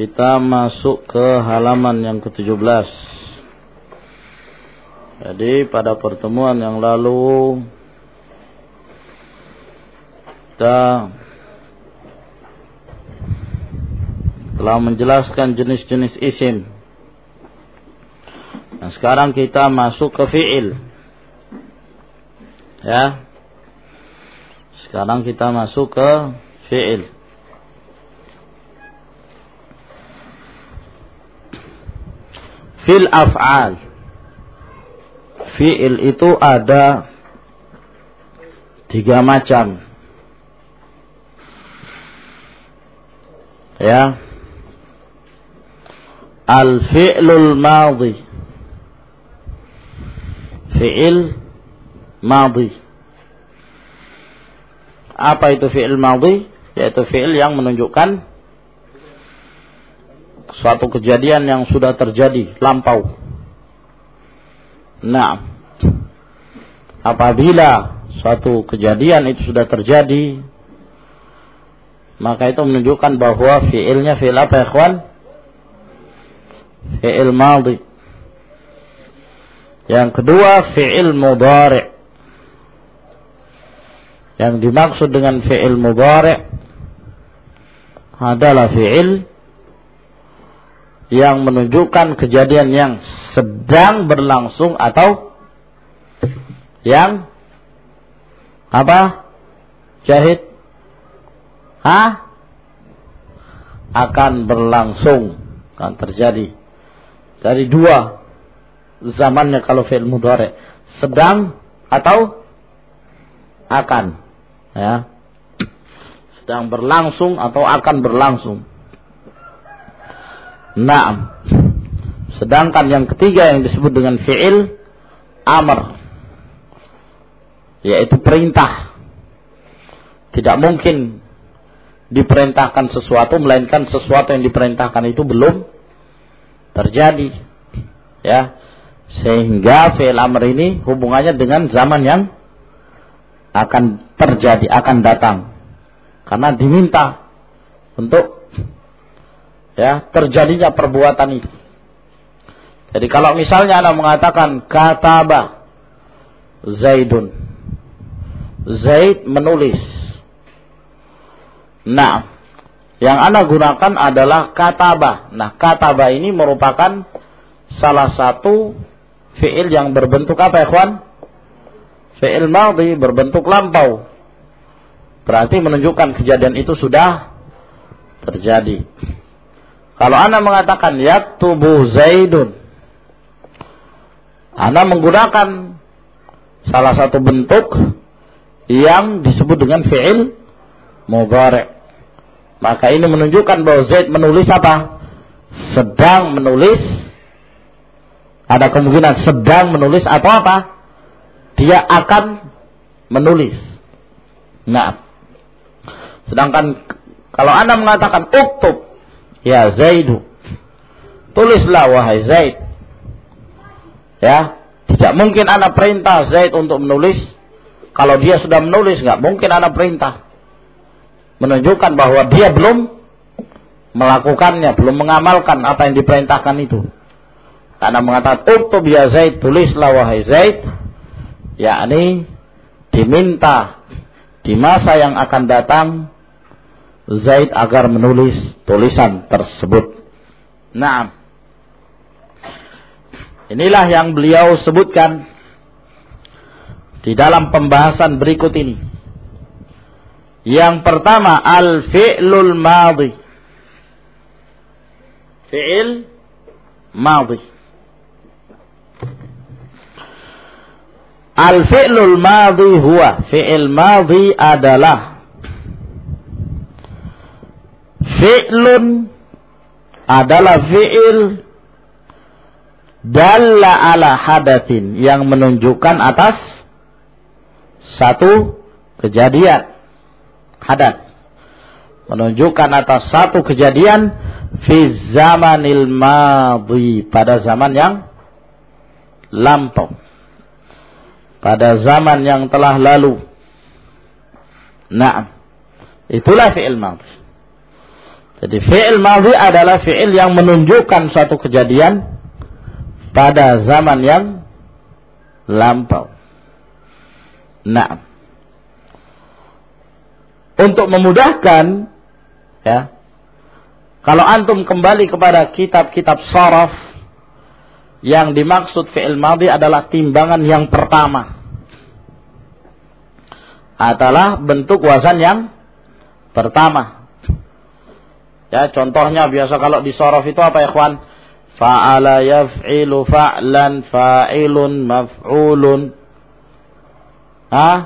kita masuk ke halaman yang ke-17. Jadi pada pertemuan yang lalu kita telah menjelaskan jenis-jenis isim. Nah, sekarang kita masuk ke fi'il. Ya. Sekarang kita masuk ke fi'il. Fil af'al. Fi'il itu ada tiga macam. Ya. Al-fi'lul madhi. Fi'il madhi. Apa itu fi'il madhi? Yaitu fi'il yang menunjukkan suatu kejadian yang sudah terjadi lampau. Nah, apabila suatu kejadian itu sudah terjadi, maka itu menunjukkan bahwa fiilnya fiil apa ya kawan? Fiil maldi. Yang kedua fiil mudhari. Yang dimaksud dengan fiil mudhari adalah fiil yang menunjukkan kejadian yang sedang berlangsung atau yang apa? Jahit? Hah? Akan berlangsung, akan terjadi. Dari dua zamannya kalau fi'il mudhari, sedang atau akan, ya. Sedang berlangsung atau akan berlangsung. Naam. Sedangkan yang ketiga yang disebut dengan fi'il amr yaitu perintah. Tidak mungkin diperintahkan sesuatu melainkan sesuatu yang diperintahkan itu belum terjadi. Ya. Sehingga fi'il amr ini hubungannya dengan zaman yang akan terjadi, akan datang. Karena diminta untuk ya terjadinya perbuatan itu. Jadi kalau misalnya Anda mengatakan kataba Zaidun. Zaid menulis. Nah, yang Anda gunakan adalah kataba. Nah, kataba ini merupakan salah satu fiil yang berbentuk apa ya? Fiil madhi berbentuk lampau. Berarti menunjukkan kejadian itu sudah terjadi. Kalau Anda mengatakan yaktubu Zaidun, Anda menggunakan salah satu bentuk yang disebut dengan fi'il mudhari'. Maka ini menunjukkan bahwa Zaid menulis apa? Sedang menulis. Ada kemungkinan sedang menulis atau apa? Dia akan menulis. Nah, sedangkan kalau Anda mengatakan uktub Ya Zaidu. Tulislah wahai Zaid. Ya, tidak mungkin anak perintah Zaid untuk menulis. Kalau dia sudah menulis, nggak mungkin anak perintah. Menunjukkan bahwa dia belum melakukannya, belum mengamalkan apa yang diperintahkan itu. Karena mengatakan, Uktub ya Zaid, tulislah wahai Zaid. Yakni diminta di masa yang akan datang Zaid agar menulis tulisan tersebut. Nah, inilah yang beliau sebutkan di dalam pembahasan berikut ini. Yang pertama al-fi'lul madhi. Fi'il madhi. Al-fi'lul madhi huwa fi'il madhi adalah fi'lun adalah fi'il. Dalla ala hadatin yang menunjukkan atas satu kejadian. Hadat. Menunjukkan atas satu kejadian fi zamanil madhi pada zaman yang lampau. Pada zaman yang telah lalu. Nah itulah fi'il madhi Jadi fi'il madhi adalah fi'il yang menunjukkan suatu kejadian pada zaman yang lampau. Nah, untuk memudahkan, ya, kalau antum kembali kepada kitab-kitab saraf, yang dimaksud fi'il madhi adalah timbangan yang pertama. Adalah bentuk wazan yang pertama. Ya, contohnya biasa kalau di sorof itu apa ya, kawan? Fa'ala yaf'ilu fa'lan fa'ilun maf'ulun. Hah?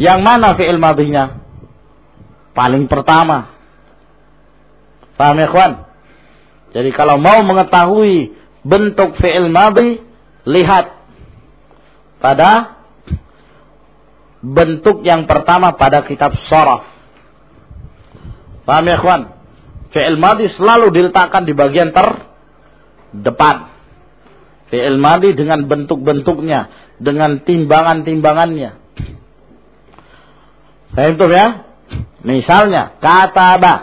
Yang mana fi'il madhinya? Paling pertama. Paham kawan? Jadi kalau mau mengetahui bentuk fi'il madhi, lihat pada bentuk yang pertama pada kitab sorof. Paham ya, kawan? Fi'il madhi selalu diletakkan di bagian terdepan. Fi'il madhi dengan bentuk-bentuknya, dengan timbangan-timbangannya. Saya itu ya. Misalnya, kata ba.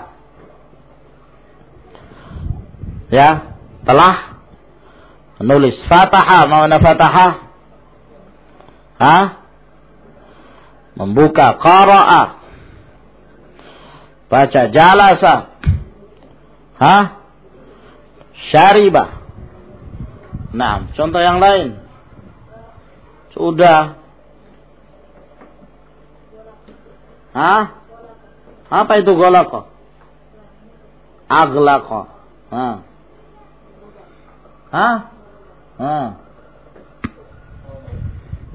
Ya, telah menulis fataha, mana fataha? Hah? Membuka qara'a. Baca jalasa. Hah? Syaribah. Nah, contoh yang lain. Sudah. Hah? Apa itu golako? Aglako. Hah? Hah? Hah?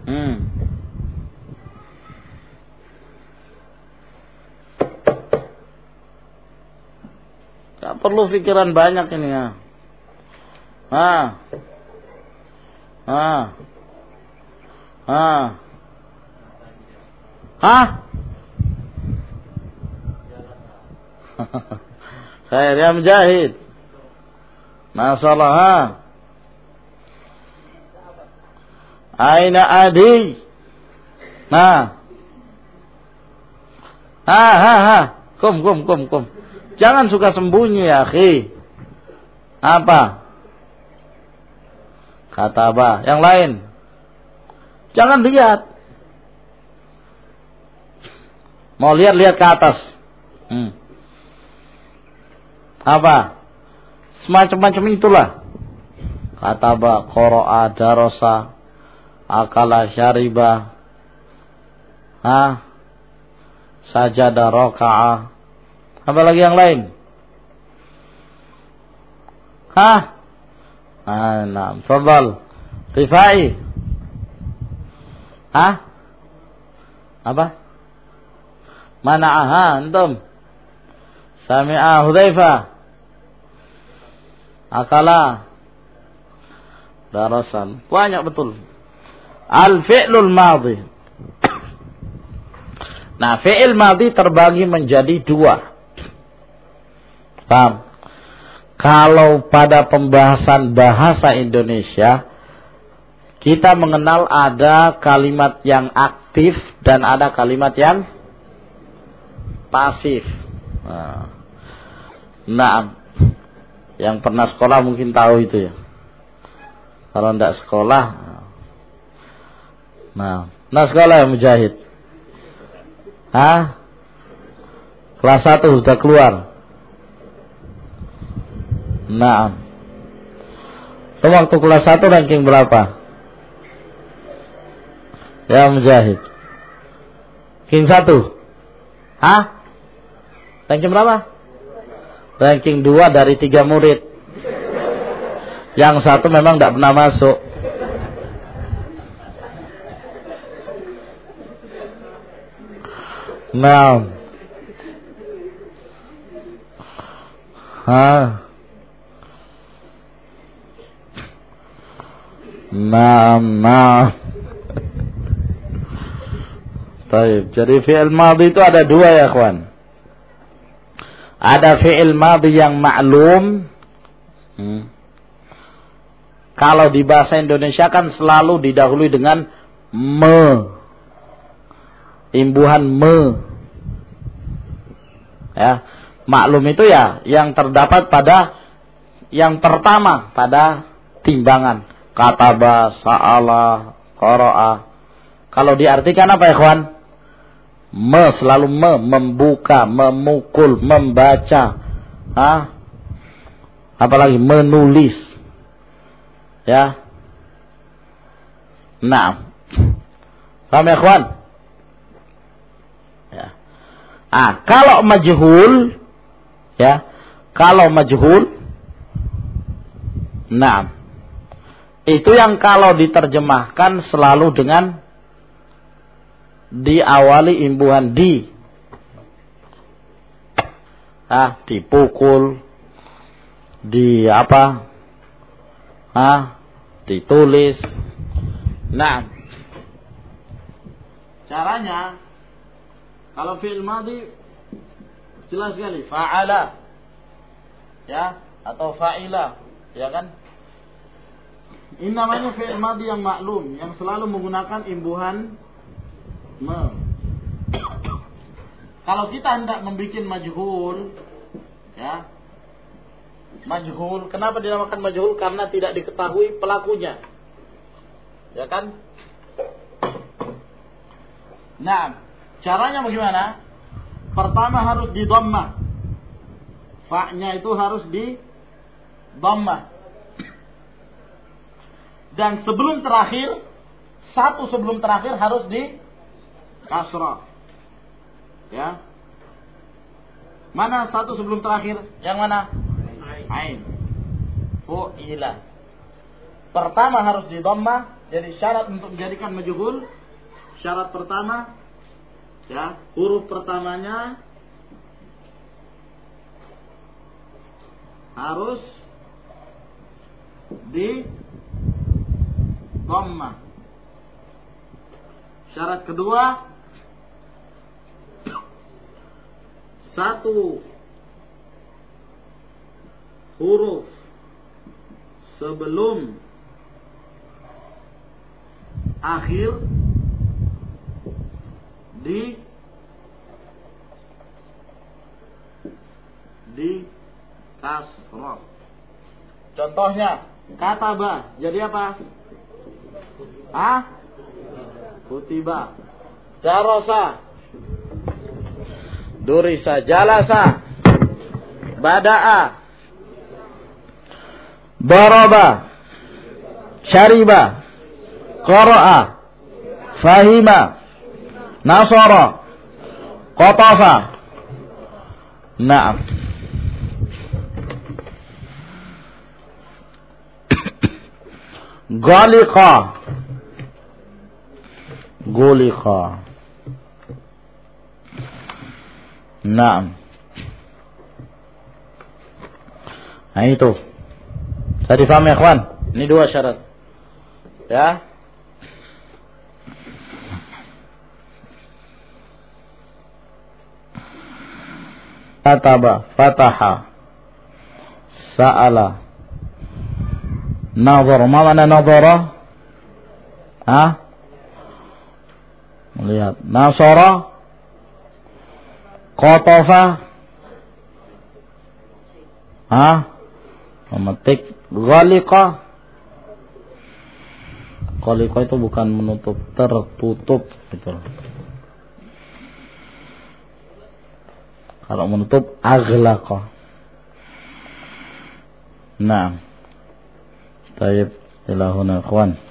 Hmm. Gak perlu pikiran banyak ini ya. Ah. Ah. Ah. Hah? Khair ya mujahid. Masalah ha. Aina adi? Nah. Ha ha ha. Kum kum kum kum. Jangan suka sembunyi ya, akhi. Apa? Kata apa? Yang lain. Jangan lihat. Mau lihat lihat ke atas. Hmm. Apa? Semacam-macam itulah. Kata apa? Qara'a darasa akala syariba. Hah? Sajada raka'a apa lagi yang lain? Hah? Ah, nah, fadal. Rifai. Hah? Apa? Mana aha antum? Sami'a Hudzaifah. Akala. Darasan. Banyak betul. Al-fi'lul madhi. Nah, fi'il madhi terbagi menjadi dua. Paham? Kalau pada pembahasan bahasa Indonesia, kita mengenal ada kalimat yang aktif dan ada kalimat yang pasif. Nah, nah yang pernah sekolah mungkin tahu itu ya. Kalau tidak sekolah, nah, nah sekolah ya mujahid. Hah? Kelas 1 sudah keluar. Nah. Itu waktu kelas 1 ranking berapa? Ya Mujahid. Ranking 1. Hah? Ranking berapa? Ranking 2 dari 3 murid. Yang satu memang tidak pernah masuk. Nah. Hah? Naam, naam. Baik, jadi fi'il madhi itu ada dua ya kawan. Ada fi'il madhi yang maklum. Hmm. Kalau di bahasa Indonesia kan selalu didahului dengan me. Imbuhan me. Ya. Maklum itu ya yang terdapat pada yang pertama pada timbangan. Kataba, sa'ala, qara'a. Kalau diartikan apa ya kawan? Me selalu me membuka, memukul, membaca. Hah? Apalagi menulis. Ya. Nah. Paham ya kawan? Ya. Ah, kalau majhul ya, kalau majhul Nah, itu yang kalau diterjemahkan selalu dengan diawali imbuhan di. Ah, dipukul, di apa? Ah, ditulis. Nah, caranya kalau fi'il madhi jelas sekali fa'ala ya atau fa'ila ya kan ini namanya fi'il madhi yang maklum, yang selalu menggunakan imbuhan me. Kalau kita hendak membuat majhul, ya, majhul. Kenapa dinamakan majhul? Karena tidak diketahui pelakunya. Ya kan? Nah, caranya bagaimana? Pertama harus di. Fa-nya itu harus di dhammah. Dan sebelum terakhir, satu sebelum terakhir harus di kasrah. Ya. Mana satu sebelum terakhir? Yang mana? Ain. Fu'ila. Pertama harus di dhamma, jadi syarat untuk menjadikan majhul syarat pertama ya, huruf pertamanya harus di Dhamma. Syarat kedua satu huruf sebelum akhir di di kasrah. Contohnya kata ba jadi apa? Ah? Kutiba. Darasa. Durisa. Jalasa. Bada'a. Daraba. Syariba. Qara'a. Fahima. Nasara. Qatafa. Naam. Galiqa Gulika. Naam. Nah itu. Saya difahami ya kawan? Ini dua syarat. Ya. Fataba, fataha, sa'ala, nazar. Ma mana nazara? Hah? Melihat Nasara Qatafa ah Memetik. Ghalika Ghalika itu bukan menutup Tertutup gitu. Kalau menutup Aghlaqa Nah. Taib Ilahuna kawan